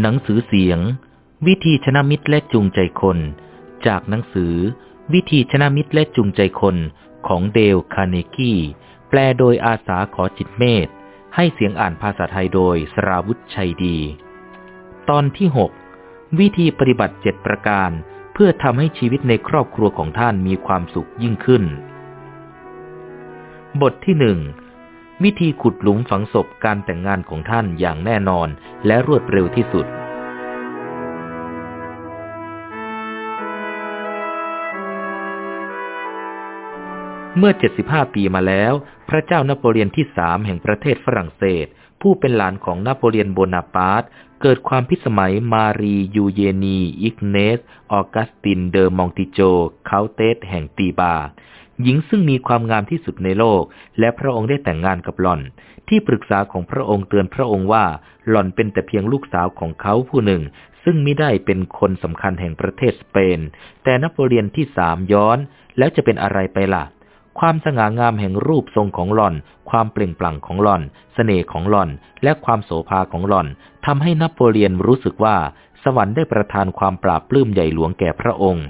หนังสือเสียง วิธีชนะมิตรและจูงใจคน จากหนังสือ วิธีชนะมิตรและจูงใจคนของเดลคาเนกี้ แปลโดยอาสาขอจิตเมธให้เสียงอ่านภาษาไทยโดยสราวุธชัยดี ตอนที่ 6 วิธีปฏิบัติเจ็ดประการ เพื่อทำให้ชีวิตในครอบครัวของท่านมีความสุขยิ่งขึ้น บทที่หนึ่ง วิธีขุดหลุมฝังศพการแต่งงานของท่านอย่างแน่นอนและรวดเร็วที่สุด เมื่อ 75 ปีมาแล้ว พระเจ้านโปเลียนที่สามแห่งประเทศฝรั่งเศส ผู้เป็นหลานของนโปเลียนโบนาปาร์ตเกิดความพิสมัยมารียูเยนี อิกเนส ออกัสติน เดอมองติโจ เคาน์เตสแห่งตีบา หญิงซึ่งมีความงามที่สุดในโลก และพระองค์ได้แต่งงานกับหล่อน ที่ปรึกษาของพระองค์เตือนพระองค์ว่าหล่อนเป็นแต่เพียงลูกสาวของเขาผู้หนึ่ง ซึ่งไม่ได้เป็นคนสำคัญแห่งประเทศสเปน แต่นโปเลียนที่สามย้อน แล้วจะเป็นอะไรไปล่ะ ความสง่างามแห่งรูปทรงของหล่อน ความเปล่งปลั่งของหล่อนเสน่ห์ของหล่อน และความโสภาของหล่อนทำให้นโปเลียนรู้สึกว่า สวรรค์ได้ประทานความปราบปลื้มใหญ่หลวงแก่พระองค์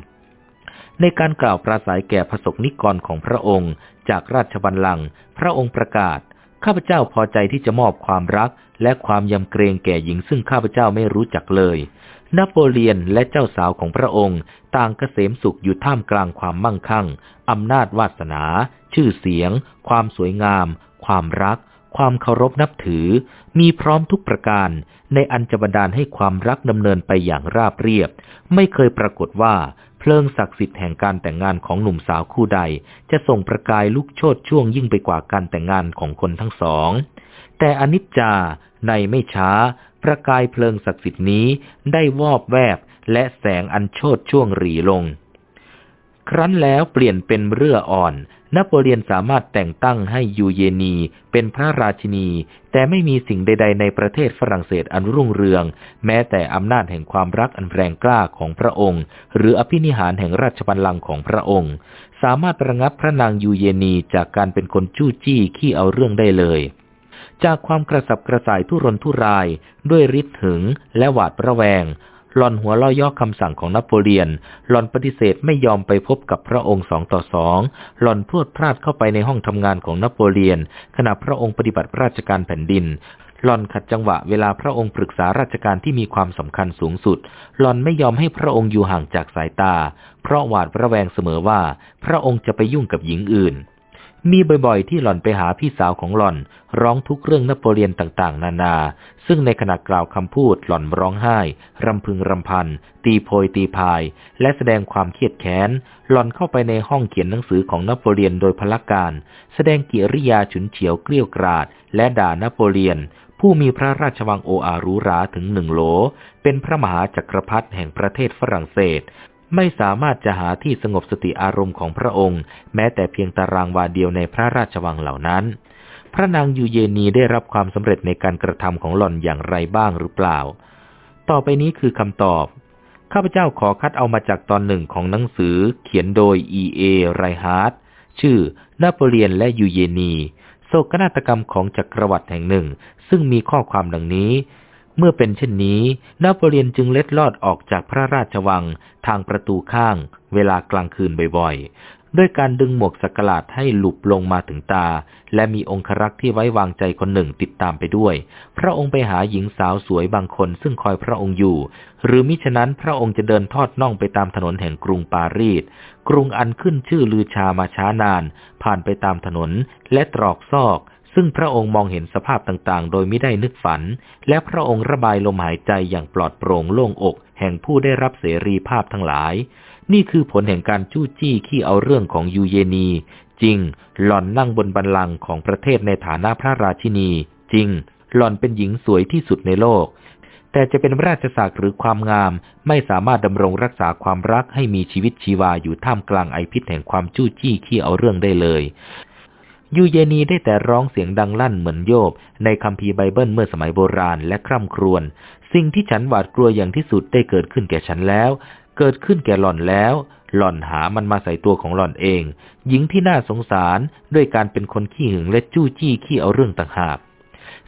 ในการกล่าวปราศัยแก่พระสกนิกรของพระองค์จากราชบัลลังก์พระองค์ประกาศ ข้าพเจ้าพอใจที่จะมอบความรัก และความยำเกรงแก่หญิงซึ่งข้าพเจ้าไม่รู้จักเลย นโปเลียนและเจ้าสาวของพระองค์ ต่างเกษมสุขอยู่ท่ามกลางความมั่งคั่งอำนาจวาสนา ชื่อเสียง ความสวยงาม ความรัก ความเคารพนับถือ มีพร้อมทุกประการ ในอันจะบันดาลให้ความรักดำเนินไปอย่างราบเรียบ ไม่เคยปรากฏว่า เพลิงศักดิ์สิทธิ์แห่งการแต่งงานของหนุ่มสาวคู่ใด จะส่งประกายลุกโชดช่วงยิ่งไปกว่าการแต่งงานของคนทั้งสอง แต่อนิจจาในไม่ช้า ประกายเพลิงศักดิ์สิทธิ์นี้ได้วอบแวบและแสงอันโชดช่วงหรีลง ครั้นแล้วเปลี่ยนเป็นเรื่ออ่อน นโปเลียนสามารถแต่งตั้งให้ยูเยนีเป็นพระราชินี แต่ไม่มีสิ่งใด ๆ ในประเทศฝรั่งเศสอันรุ่งเรือง แม้แต่อำนาจแห่งความรักอันแรงกล้าของพระองค์ หรืออภินิหารแห่งราชบัลลังก์ของพระองค์ สามารถระงับพระนางยูเยนีจากการเป็นคนจู้จี้ขี้เอาเรื่องได้เลยจากความกระสับกระส่ายทุรนทุราย ด้วยฤทธิ์หึงและหวาดระแวง หลอนหัวล่อย่อคำสั่งของนโปเลียน หลอนปฏิเสธไม่ยอมไปพบกับพระองค์สองต่อสองหลอนพรวดพลาดเข้าไปในห้องทำงานของนโปเลียน ขณะพระองค์ปฏิบัติราชการแผ่นดินหลอนขัดจังหวะเวลาพระองค์ปรึกษาราชการที่มีความสำคัญสูงสุด หลอนไม่ยอมให้พระองค์อยู่ห่างจากสายตา เพราะหวาดระแวงเสมอว่า พระองค์จะไปยุ่งกับหญิงอื่น มีบ่อยๆ ที่หล่อนไปหาพี่สาวของหล่อน ร้องทุกเรื่องนโปเลียนต่างๆ นานา ซึ่งในขณะกล่าวคำพูดหล่อนร้องไห้ รำพึงรำพัน ตีโพยตีพาย และแสดงความเครียดแค้น หล่อนเข้าไปในห้องเขียนหนังสือของนโปเลียนโดยพละการ แสดงกิริยาฉุนเฉียวเกลี้ยวกราด และด่านโปเลียน ผู้มีพระราชวังโออารูราถึงหนึ่งโหล เป็นพระมหาจักรพรรดิแห่งประเทศฝรั่งเศส ไม่สามารถจะหาที่สงบสติอารมณ์ของพระองค์ แม้แต่เพียงตารางวาเดียวในพระราชวังเหล่านั้น พระนางยูเยนีได้รับความสำเร็จในการกระทำของหล่อนอย่างไรบ้างหรือเปล่า ต่อไปนี้คือคำตอบ ข้าพเจ้าขอคัดเอามาจากตอนหนึ่งของหนังสือ เขียนโดย E. A. ไรฮาร์ดชื่อนโปเลียนและยูเยนี โศกนาฏกรรมของจักรวรรดิแห่งหนึ่ง ซึ่งมีข้อความดังนี้ เมื่อเป็นเช่นนี้ นโปเลียนจึงเล็ดลอดออกจากพระราชวังทางประตูข้าง เวลากลางคืนบ่อยๆ ด้วยการดึงหมวกสกลาดให้หลุบลงมาถึงตา และมีองครักษ์ที่ไว้วางใจคนหนึ่งติดตามไปด้วย พระองค์ไปหาหญิงสาวสวยบางคนซึ่งคอยพระองค์อยู่ หรือมิฉะนั้นพระองค์จะเดินทอดน่องไปตามถนนแห่งกรุงปารีส กรุงอันขึ้นชื่อลือชามาช้านาน ผ่านไปตามถนนและตรอกซอก ซึ่งพระองค์มองเห็นสภาพต่างๆ โดยไม่ได้นึกฝัน และพระองค์ระบายลมหายใจอย่างปลอดโปร่งโล่งอก แห่งผู้ได้รับเสรีภาพทั้งหลาย นี่คือผลแห่งการจู้จี้ขี้เอาเรื่องของยูเยนี จริง หล่อนนั่งบนบันลังของประเทศในฐานะพระราชินี จริง หล่อนเป็นหญิงสวยที่สุดในโลก แต่จะเป็นราชศักดิ์หรือความงาม ไม่สามารถดำรงรักษาความรักให้มีชีวิตชีวาอยู่ท่ามกลางไอพิษแห่งความจู้จี้ขี้เอาเรื่องได้เลย ยูเยนีได้แต่ร้องเสียงดังลั่นเหมือนโยบ ในคัมภีร์ไบเบิลเมื่อสมัยโบราณและคร่ำครวญ สิ่งที่ฉันหวาดกลัวอย่างที่สุดได้เกิดขึ้นแก่ฉันแล้ว เกิดขึ้นแก่หล่อนแล้ว หล่อนหามันมาใส่ตัวของหล่อนเอง หญิงที่น่าสงสารด้วยการเป็นคนขี้หึงและจู้จี้ขี้เอาเรื่องต่างหาก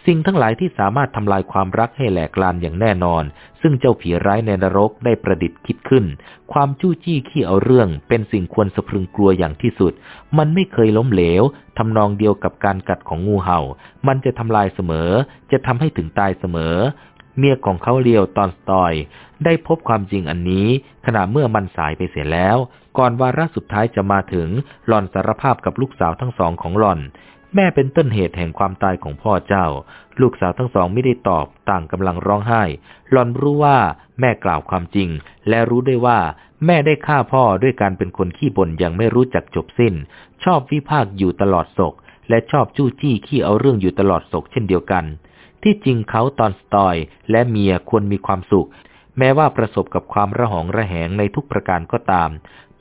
สิ่งทั้งหลายที่สามารถทำลายความรักให้แหลกลานอย่างแน่นอน ซึ่งเจ้าผีร้ายในนรกได้ประดิษฐ์คิดขึ้น ความจู้จี้ขี้เอาเรื่อง เป็นสิ่งควรสะพรึงกลัวอย่างที่สุด มันไม่เคยล้มเหลวทำนองเดียวกับการกัดของงูเห่า มันจะทำลายเสมอ จะทำให้ถึงตายเสมอ เมียของเขาเลียวตอนสตอย ได้พบความจริงอันนี้ ขณะเมื่อมันสายไปเสียแล้ว ก่อนวาระสุดท้ายจะมาถึงหล่อนสารภาพกับลูกสาวทั้งสองของหล่อน แม่เป็นต้นเหตุแห่งความตายของพ่อเจ้า ลูกสาวทั้งสองไม่ได้ตอบต่างกำลังร้องไห้ หลอนรู้ว่าแม่กล่าวความจริง และรู้ได้ว่า แม่ได้ฆ่าพ่อด้วยการเป็นคนขี้บ่นยังไม่รู้จักจบสิ้น ชอบวิพากอยู่ตลอดศก และชอบจู้จี้ขี้เอาเรื่องอยู่ตลอดศกเช่นเดียวกัน ที่จริงเขาตอนสตอยและเมียควรมีความสุข แม้ว่าประสบกับความระหองระแหงในทุกประการก็ตาม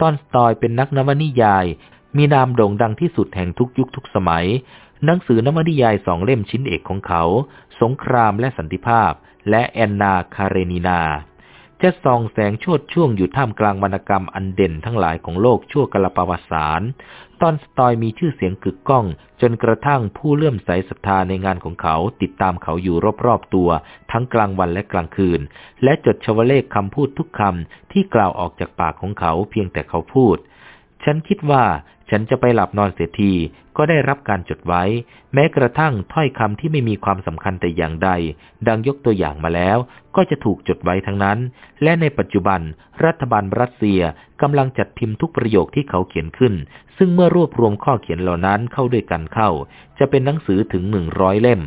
ตอนสตอยเป็นนักนวนิยาย มีนามโด่งดังที่สุดแห่งทุกยุคทุกสมัย หนังสือนวนิยายสองเล่มชิ้นเอกของเขา สงครามและสันติภาพ และแอนนาคาเรนีนาจะส่องแสงโชดช่วงอยู่ท่ามกลางวรรณกรรมอันเด่นทั้งหลายของโลกชั่วกลปวสารตอนสตอยมีชื่อเสียงกึกก้อง จนกระทั่งผู้เลื่อมใสศรัทธาในงานของเขาติดตามเขาอยู่รอบๆตัว ทั้งกลางวันและกลางคืน และจดชวเลขคำพูดทุกคำที่กล่าวออกจากปากของเขาเพียงแต่เขาพูด ฉันคิดว่า ฉันจะไปหลับนอนเสียทีก็ได้รับการจดไว้ แม้กระทั่งถ้อยคำที่ไม่มีความสำคัญแต่อย่างใด ดังยกตัวอย่างมาแล้ว ก็จะถูกจดไว้ทั้งนั้น และในปัจจุบัน รัฐบาลรัสเซียกำลังจัดพิมพ์ทุกประโยคที่เขาเขียนขึ้น ซึ่งเมื่อรวบรวมข้อเขียนเหล่านั้นเข้าด้วยกันเข้า จะเป็นหนังสือถึงหนึ่งร้อยเล่ม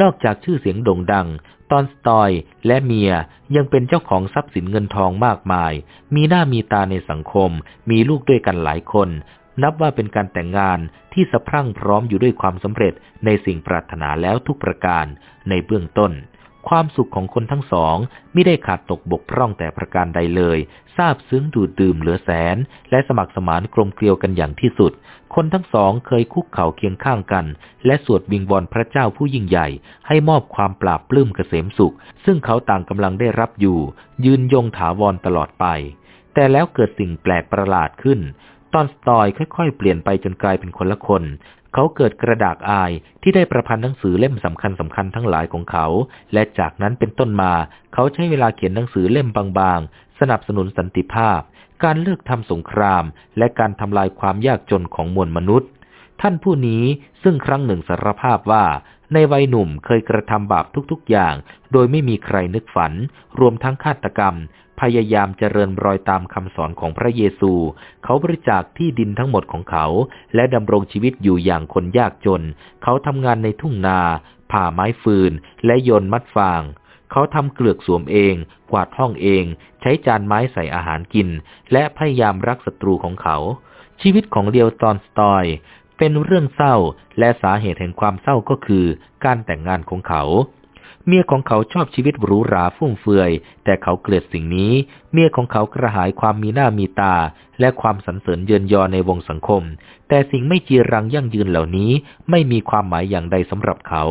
นอกจากชื่อเสียงโด่งดังตอนสตอยและเมียยังเป็นเจ้าของทรัพย์สินเงินทองมากมาย มีหน้ามีตาในสังคม มีลูกด้วยกันหลายคน นับว่าเป็นการแต่งงานที่สะพรั่งพร้อมอยู่ด้วยความสำเร็จในสิ่งปรารถนาแล้วทุกประการ ในเบื้องต้น ความสุขของคนทั้งสองไม่ได้ขาดตกบกพร่องแต่ประการใดเลยทราบซึ้งดูดดื่มเหลือแสน และสมัครสมานกลมเกลียวกันอย่างที่สุด คนทั้งสองเคยคุกเข่าเคียงข้างกัน และสวดวิงวอนพระเจ้าผู้ยิ่งใหญ่ ให้มอบความปราบปลื้มเกษมสุข ซึ่งเขาต่างกำลังได้รับอยู่ ยืนยงถาวรตลอดไปแต่แล้วเกิดสิ่งแปลกประหลาดขึ้น ตอนสตอยค่อยๆ เปลี่ยนไปจนกลายเป็นคนละคน เขาเกิดกระดากอายที่ได้ประพันธ์หนังสือเล่มสำคัญสำคัญทั้งหลายของเขา และจากนั้นเป็นต้นมา เขาใช้เวลาเขียนหนังสือเล่มบางๆ สนับสนุนสันติภาพ การเลิกทำสงคราม และการทำลายความยากจนของมวลมนุษย์ ท่านผู้นี้ซึ่งครั้งหนึ่งสารภาพว่าในวัยหนุ่มเคยกระทำบาปทุกๆอย่าง โดยไม่มีใครนึกฝัน รวมทั้งฆาตกรรม พยายามเจริญรอยตามคำสอนของพระเยซู เขาบริจาคที่ดินทั้งหมดของเขา และดำรงชีวิตอยู่อย่างคนยากจน เขาทำงานในทุ่งนา ผ่าไม้ฟืน และโยนมัดฟาง เขาทำเกลือกสวมเอง กวาดห้องเอง ใช้จานไม้ใส่อาหารกิน และพยายามรักศัตรูของเขา ชีวิตของเลียวตอนสตอยเป็นเรื่องเศร้า และสาเหตุแห่งความเศร้าก็คือ การแต่งงานของเขา เมียของเขาชอบชีวิตหรูหราฟุ่มเฟือย แต่เขาเกลียดสิ่งนี้ เมียของเขากระหายความมีหน้ามีตา และความสรรเสริญเยินยอในวงสังคม แต่สิ่งไม่จีรังยั่งยืนเหล่านี้ ไม่มีความหมายอย่างใดสำหรับเขา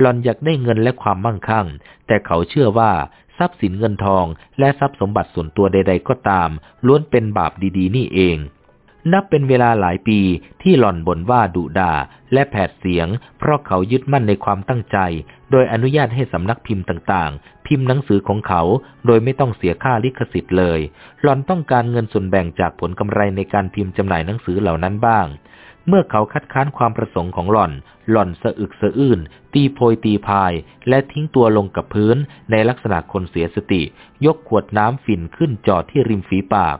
หลอนอยากได้เงินและความมั่งคั่ง แต่เขาเชื่อว่าทรัพย์สินเงินทอง และทรัพย์สมบัติส่วนตัวใด ๆ ก็ตาม ล้วนเป็นบาปดี ๆ นี่เอง นับเป็นเวลาหลายปีที่หล่อนบ่นว่าดุดาและแผดเสียง เพราะเขายึดมั่นในความตั้งใจ โดยอนุญาตให้สำนักพิมพ์ต่างๆ พิมพ์หนังสือของเขา โดยไม่ต้องเสียค่าลิขสิทธิ์เลย หล่อนต้องการเงินส่วนแบ่งจากผลกำไรในการพิมพ์จำหน่ายหนังสือเหล่านั้นบ้าง เมื่อเขาคัดค้านความประสงค์ของหล่อน หล่อนสะอึกสะอื้น ตีโพยตีพาย และทิ้งตัวลงกับพื้น ในลักษณะคนเสียสติ ยกขวดน้ำฝิ่นขึ้นจอดที่ริมฝีปาก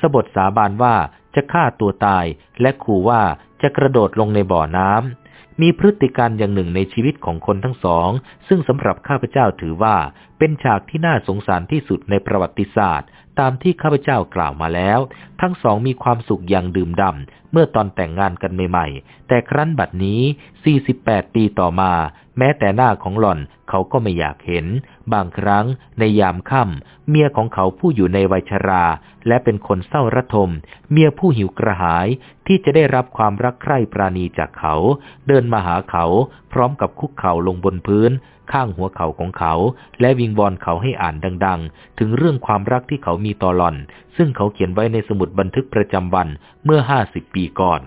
สบทสาบานว่า จะฆ่าตัวตายและขู่ว่าจะกระโดดลงในบ่อน้ำ มีพฤติการอย่างหนึ่งในชีวิตของคนทั้งสอง ซึ่งสำหรับข้าพเจ้าถือว่าเป็นฉากที่น่าสงสารที่สุดในประวัติศาสตร์ ตามที่ข้าพเจ้ากล่าวมาแล้ว ทั้งสองมีความสุขอย่างดื่มด่ำเมื่อตอนแต่งงานกันใหม่ๆ แต่ครั้นบัดนี้ 48 ปีต่อมา แม้แต่หน้าของหล่อนเขาก็ไม่อยากเห็น บางครั้งในยามค่ำเมียของเขาผู้อยู่ในวัยชรา และเป็นคนเศร้าระทม เมียผู้หิวกระหายที่จะได้รับความรักใคร่ปราณีจากเขา เดินมาหาเขาพร้อมกับคุกเข่าลงบนพื้น ข้างหัวเข่าของเขา และวิงวอนเขาให้อ่านดัง ๆ ถึงเรื่องความรักที่เขามีต่อหล่อน ซึ่งเขาเขียนไว้ในสมุดบันทึกประจำวันเมื่อห้าสิบปีก่อน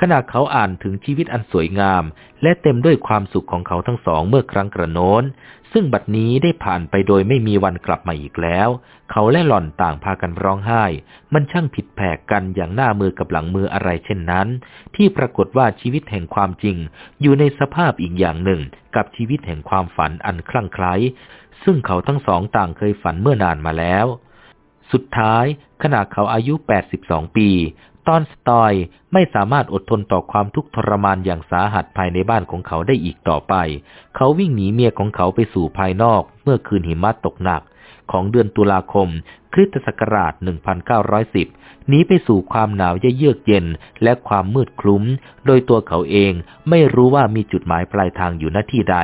ขณะเขาอ่านถึงชีวิตอันสวยงาม และเต็มด้วยความสุขของเขาทั้งสองเมื่อครั้งกระโน้น ซึ่งบัดนี้ได้ผ่านไปโดยไม่มีวันกลับมาอีกแล้ว เขาและหล่อนต่างพากันร้องไห้ มันช่างผิดแผกกันอย่างหน้ามือกับหลังมืออะไรเช่นนั้น ที่ปรากฏว่าชีวิตแห่งความจริง อยู่ในสภาพอีกอย่างหนึ่ง กับชีวิตแห่งความฝันอันคลั่งไคล้ซึ่งเขาทั้งสองต่างเคยฝันเมื่อนานมาแล้ว สุดท้ายขณะเขาอายุ 82 ปี ตอนสตอยไม่สามารถอดทนต่อความทุกข์ทรมานอย่างสาหัสภายในบ้านของเขาได้อีกต่อไป เขาวิ่งหนีเมียของเขาไปสู่ภายนอก เมื่อคืนหิมะตกหนัก ของเดือนตุลาคม คริสตศักราช 1910 หนีไปสู่ความหนาวเยือกเย็นและความมืดคลุ้ม โดยตัวเขาเองไม่รู้ว่ามีจุดหมายปลายทางอยู่ณที่ใด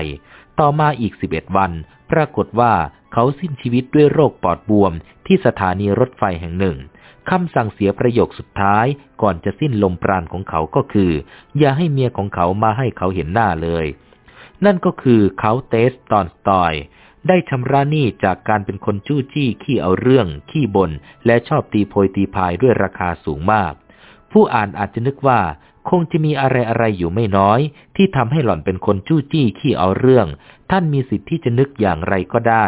ต่อมาอีก 11 วัน ปรากฏว่าเขาสิ้นชีวิตด้วยโรคปอดบวมที่สถานีรถไฟแห่งหนึ่ง คำสั่งเสียประโยคสุดท้ายก่อนจะสิ้นลมปราณของเขาก็คือ อย่าให้เมียของเขามาให้เขาเห็นหน้าเลย นั่นก็คือเขาเตสตอนสตอย ได้ชำระหนี้จากการเป็นคนจู้จี้ขี้เอาเรื่อง ขี้บน และชอบตีโพยตีพายด้วยราคาสูงมาก ผู้อ่านอาจจะนึกว่าคงจะมีอะไรอะไรอยู่ไม่น้อย ที่ทำให้หล่อนเป็นคนจู้จี้ขี้เอาเรื่อง ท่านมีสิทธิ์ที่จะนึกอย่างไรก็ได้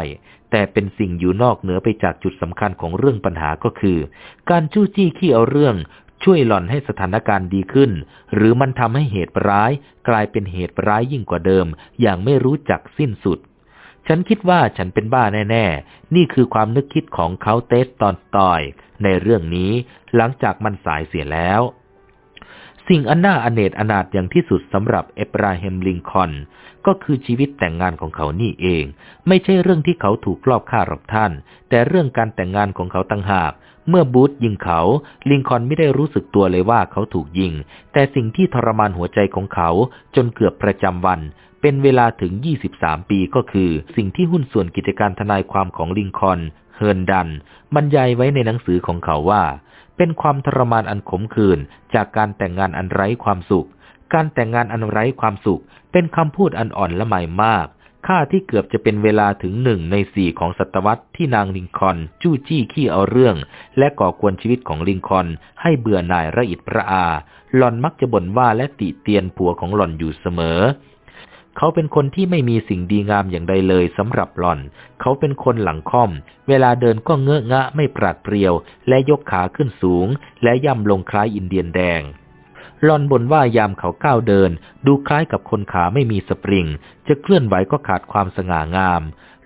แต่เป็นสิ่งอยู่นอกเหนือไปจากจุดสำคัญของเรื่องปัญหาก็คือ การจู้จี้ขี้เอาเรื่องช่วยหล่อนให้สถานการณ์ดีขึ้น หรือมันทำให้เหตุร้าย กลายเป็นเหตุร้ายยิ่งกว่าเดิม อย่างไม่รู้จักสิ้นสุด ฉันคิดว่าฉันเป็นบ้าแน่ๆ นี่คือความนึกคิดของเขาเตสตอนตอย ในเรื่องนี้หลังจากมันสายเสียแล้ว สิ่งอันน่าอเนจอนาถอย่างที่สุดสำหรับเอบราฮิมลิงคอนก็คือชีวิตแต่งงานของเขานี่เอง ไม่ใช่เรื่องที่เขาถูกลอบฆ่าหรอกท่าน แต่เรื่องการแต่งงานของเขาตั้งหาก เมื่อบูธยิงเขา ลิงคอนไม่ได้รู้สึกตัวเลยว่าเขาถูกยิง แต่สิ่งที่ทรมานหัวใจของเขาจนเกือบประจำวัน เป็นเวลาถึง 23 ปีก็คือ สิ่งที่หุ้นส่วนกิจการทนายความของลิงคอนเฮิร์นดัน บรรยายไว้ในหนังสือของเขาว่า เป็นความทรมานอันขมขื่นจากการแต่งงานอันไร้ความสุข การแต่งงานอันไร้ความสุข เป็นคำพูดอันอ่อนละไมมาก ค่าที่เกือบจะเป็นเวลาถึงหนึ่งในสี่ของศตวรรษที่นางลิงคอนจู้จี้ขี้เอาเรื่อง และก่อกวนชีวิตของลิงคอนให้เบื่อหน่ายระอิดระอา หล่อนมักจะบ่นว่าและติเตียนผัวของหล่อนอยู่เสมอ เขาเป็นคนที่ไม่มีสิ่งดีงามอย่างใดเลยสำหรับหล่อน เขาเป็นคนหลังค่อม เวลาเดินก็เงอะงะไม่ปราดเปรียว และยกขาขึ้นสูง และย่ำลงคล้ายอินเดียนแดงหลอนบนว่ายามเขาก้าวเดิน ดูคล้ายกับคนขาไม่มีสปริง จะเคลื่อนไหวก็ขาดความสง่างาม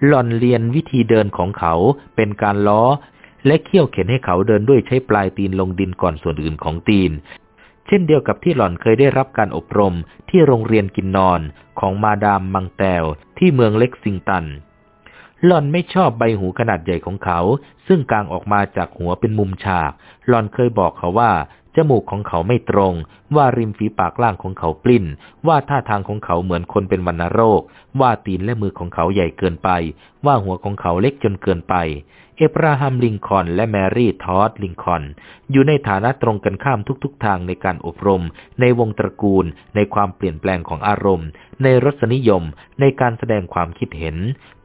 หลอนเรียนวิธีเดินของเขาเป็นการล้อ และเขี่ยวเข็นให้เขาเดินด้วยใช้ปลายตีนลงดินก่อนส่วนอื่นของตีน เช่นเดียวกับที่หล่อนเคยได้รับการอบรมที่โรงเรียนกินนอนของมาดามมังแตวที่เมืองเล็กซิงตัน หล่อนไม่ชอบใบหูขนาดใหญ่ของเขา ซึ่งกางออกมาจากหัวเป็นมุมฉาก หล่อนเคยบอกเขาว่า จมูกของเขาไม่ตรง ว่าริมฝีปากล่างของเขาปลิ้น ว่าท่าทางของเขาเหมือนคนเป็นวัณโรค ว่าตีนและมือของเขาใหญ่เกินไป ว่าหัวของเขาเล็กจนเกินไป เอบราฮัมลิงคอนและแมรี่ทอดลิงคอนอยู่ในฐานะตรงกันข้ามทุกๆทางในการอบรม ในวงตระกูล ในความเปลี่ยนแปลงของอารมณ์ ในรสนิยม ในการแสดงความคิดเห็น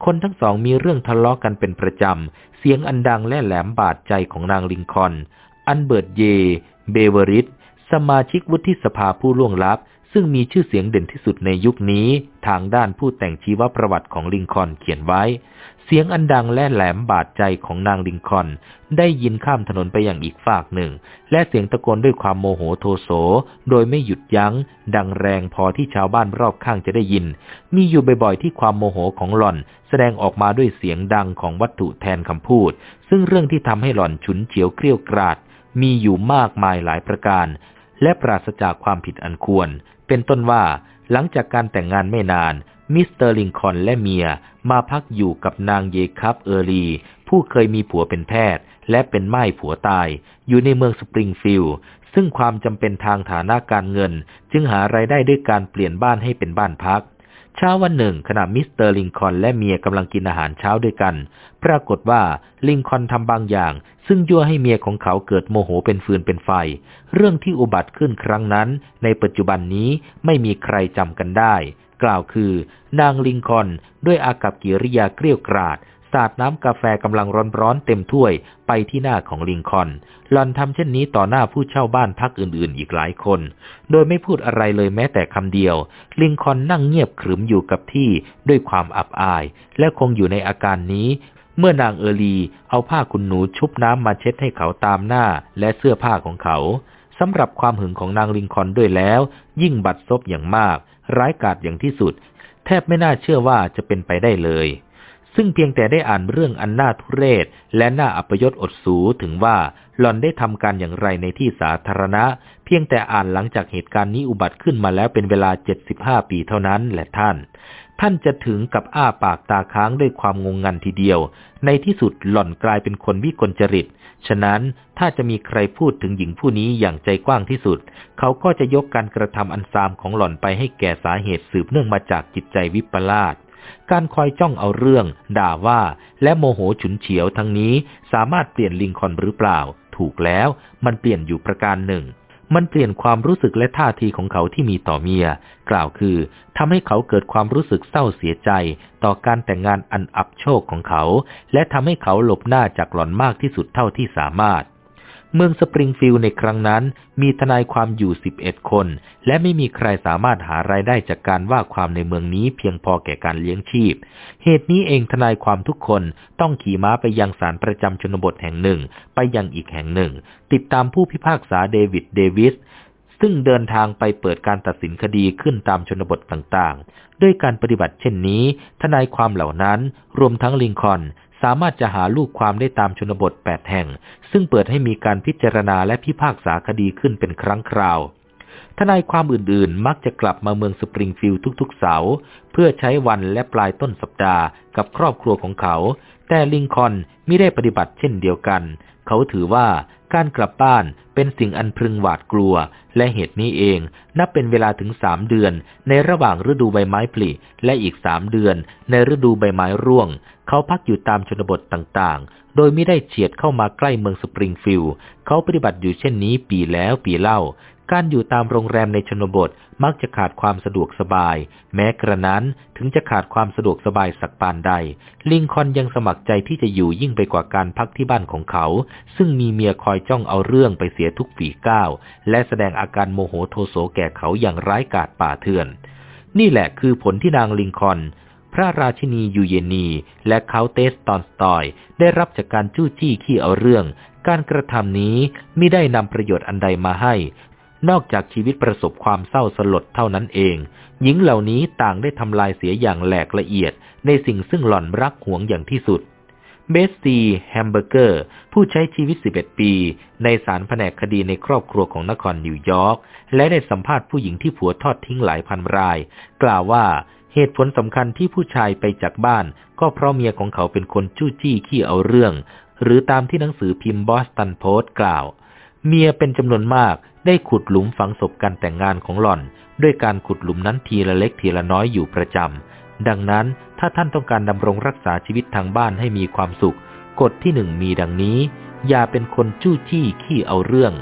คนทั้งสองมีเรื่องทะเลาะกันเป็นประจำ เสียงอันดังและแหลมบาดใจของนางลิงคอน อันเบิร์ตเย เบเวอริสสมาชิกวุฒิสภาผู้ล่วงลับ ซึ่งมีชื่อเสียงเด่นที่สุดในยุคนี้ ทางด้านผู้แต่งชีวประวัติของลิงคอนเขียนไว้ เสียงอันดังและแหลมบาดใจของนางลิงคอน ได้ยินข้ามถนนไปอย่างอีกฝากหนึ่ง และเสียงตะโกนด้วยความโมโหโทโส โดยไม่หยุดยัง้ง ดังแรงพอที่ชาวบ้านรอบข้างจะได้ยิน มีอยู่บ่อยๆที่ความโมโหของหล่อน แสดงออกมาด้วยเสียงดังของวัตถุแทนคำพูด ซึ่งเรื่องที่ทำให้หล่อนฉุนเฉียวเกรี้ยวกราด มีอยู่มากมายหลายประการ และปราศจากความผิดอันควร เป็นต้นว่า หลังจากการแต่งงานไม่นานมิสเตอร์ลิงคอนและเมีย มาพักอยู่กับนางเยคับเออรี ผู้เคยมีผัวเป็นแพทย์ และเป็นม่ายผัวตาย อยู่ในเมืองสปริงฟิลด์ซึ่งความจำเป็นทางฐานะการเงิน จึงหารายได้ด้วยการเปลี่ยนบ้านให้เป็นบ้านพักเช้าวันหนึ่งขณะมิสเตอร์ลิงคอนและเมียกำลังกินอาหารเช้าด้วยกัน ปรากฏว่าลิงคอนทำบางอย่าง ซึ่งยั่วให้เมียของเขาเกิดโมโหเป็นฟืนเป็นไฟ เรื่องที่อุบัติขึ้นครั้งนั้น ในปัจจุบันนี้ไม่มีใครจำกันได้ กล่าวคือ นางลิงคอนด้วยอากับกิริยาเกลี้ยกราดสาดน้ำกาแฟกำลังร้อนๆเต็มถ้วยไปที่หน้าของลิงคอนหลอนทำเช่นนี้ต่อหน้าผู้เช่าบ้านพักอื่นๆ อีกหลายคน โดยไม่พูดอะไรเลยแม้แต่คำเดียว ลิงคอนนั่งเงียบขรึมอยู่กับที่ด้วยความอับอาย และคงอยู่ในอาการนี้ เมื่อนางเออรีเอาผ้าคุณหนูชุบน้ำมาเช็ดให้เขาตามหน้าและเสื้อผ้าของเขา สำหรับความหึงของนางลิงคอนด้วยแล้ว ยิ่งบัดซบอย่างมาก ร้ายกาจอย่างที่สุด แทบไม่น่าเชื่อว่าจะเป็นไปได้เลย ซึ่งเพียงแต่ได้อ่านเรื่องอันน่าทุเรศ และน่าอัปยศอดสูถึงว่าหล่อนได้ทำการอย่างไรในที่สาธารณะ เพียงแต่อ่านหลังจากเหตุการณ์นี้อุบัติขึ้นมาแล้วเป็นเวลา 75 ปีเท่านั้นแหละท่าน ท่านจะถึงกับอ้าปากตาค้างด้วยความงงงันทีเดียว ในที่สุดหล่อนกลายเป็นคนวิกลจริต ฉะนั้นถ้าจะมีใครพูดถึงหญิงผู้นี้อย่างใจกว้างที่สุด เขาก็จะยกการกระทำอันซามของหล่อนไปให้แก่สาเหตุสืบเนื่องมาจากจิตใจวิปลาสการคอยจ้องเอาเรื่อง ด่าว่าและโมโหฉุนเฉียวทั้งนี้สามารถเปลี่ยนลิงคอนหรือเปล่า ถูกแล้ว มันเปลี่ยนอยู่ประการหนึ่ง มันเปลี่ยนความรู้สึกและท่าทีของเขาที่มีต่อเมีย กล่าวคือทำให้เขาเกิดความรู้สึกเศร้าเสียใจ ต่อการแต่งงานอันอับโชคของเขา และทำให้เขาหลบหน้าจากหล่อนมากที่สุดเท่าที่สามารถ เมืองสปริงฟิลด์ในครั้งนั้น มีทนายความอยู่ 11 คน และไม่มีใครสามารถหารายได้จากการว่าความในเมืองนี้เพียงพอแก่การเลี้ยงชีพ เหตุนี้เองทนายความทุกคนต้องขี่ม้าไปยังศาลประจำชนบทแห่งหนึ่ง ไปยังอีกแห่งหนึ่ง ติดตามผู้พิพากษาเดวิดเดวิสซึ่งเดินทางไปเปิดการตัดสินคดีขึ้นตามชนบทต่างๆ ด้วยการปฏิบัติเช่นนี้ ทนายความเหล่านั้น รวมทั้งลิงคอน สามารถจะหาลูกความได้ตามชนบทแปดแห่ง ซึ่งเปิดให้มีการพิจารณาและพิพากษาคดีขึ้นเป็นครั้งคราว ทนายความอื่นๆ มักจะกลับมาเมืองสปริงฟิลด์ทุกๆ เสาร์เพื่อใช้วันและปลายต้นสัปดาห์กับครอบครัวของเขา แต่ลิงคอนไม่ได้ปฏิบัติเช่นเดียวกัน เขาถือว่า การกลับบ้านเป็นสิ่งอันพึงหวาดกลัว และเหตุนี้เอง นับเป็นเวลาถึงสามเดือน ในระหว่างฤดูใบไม้ผลิและอีกสามเดือน ในฤดูใบไม้ร่วง เขาพักอยู่ตามชนบทต่างๆ โดยไม่ได้เฉียดเข้ามาใกล้เมืองสปริงฟิลด์เขาปฏิบัติอยู่เช่นนี้ปีแล้วปีเล่า การอยู่ตามโรงแรมในชนบทมักจะขาดความสะดวกสบาย แม้กระนั้นถึงจะขาดความสะดวกสบายสักปานใด ลิงคอนยังสมัครใจที่จะอยู่ยิ่งไปกว่าการพักที่บ้านของเขา ซึ่งมีเมียคอยจ้องเอาเรื่องไปเสียทุกฝีก้าว และแสดงอาการโมโหโทโสแก่เขาอย่างร้ายกาจป่าเถื่อน นี่แหละคือผลที่นางลิงคอนพระราชินียูเยนี และเคาน์เตสตอลสตอย ได้รับจากการจู้จี้ขี้เอาเรื่อง การกระทำนี้ไม่ได้นำประโยชน์อันใดมาให้ นอกจากชีวิตประสบความเศร้าสลดเท่านั้นเอง หญิงเหล่านี้ต่างได้ทำลายเสียอย่างแหลกละเอียด ในสิ่งซึ่งหล่อนรักหวงอย่างที่สุด เบสซีแฮมเบอร์เกอร์ ผู้ใช้ชีวิต 11 ปี ในศาลแผนกคดีในครอบครัวของนครนิวยอร์ก และได้สัมภาษณ์ผู้หญิงที่ผัวทอดทิ้งหลายพันราย กล่าวว่าเหตุผลสำคัญที่ผู้ชายไปจากบ้าน ก็เพราะเมียของเขาเป็นคนจู้จี้ขี้เอาเรื่อง หรือตามที่หนังสือพิมพ์บอสตันโพสต์กล่าว เมียเป็นจำนวนมาก ได้ขุดหลุมฝังศพการแต่งงานของหล่อน ด้วยการขุดหลุมนั้นทีละเล็กทีละน้อยอยู่ประจำ ดังนั้นถ้าท่านต้องการดำรงรักษาชีวิตทางบ้านให้มีความสุข กฎที่หนึ่งมีดังนี้ อย่าเป็นคนจู้จี้ขี้เอาเรื่อง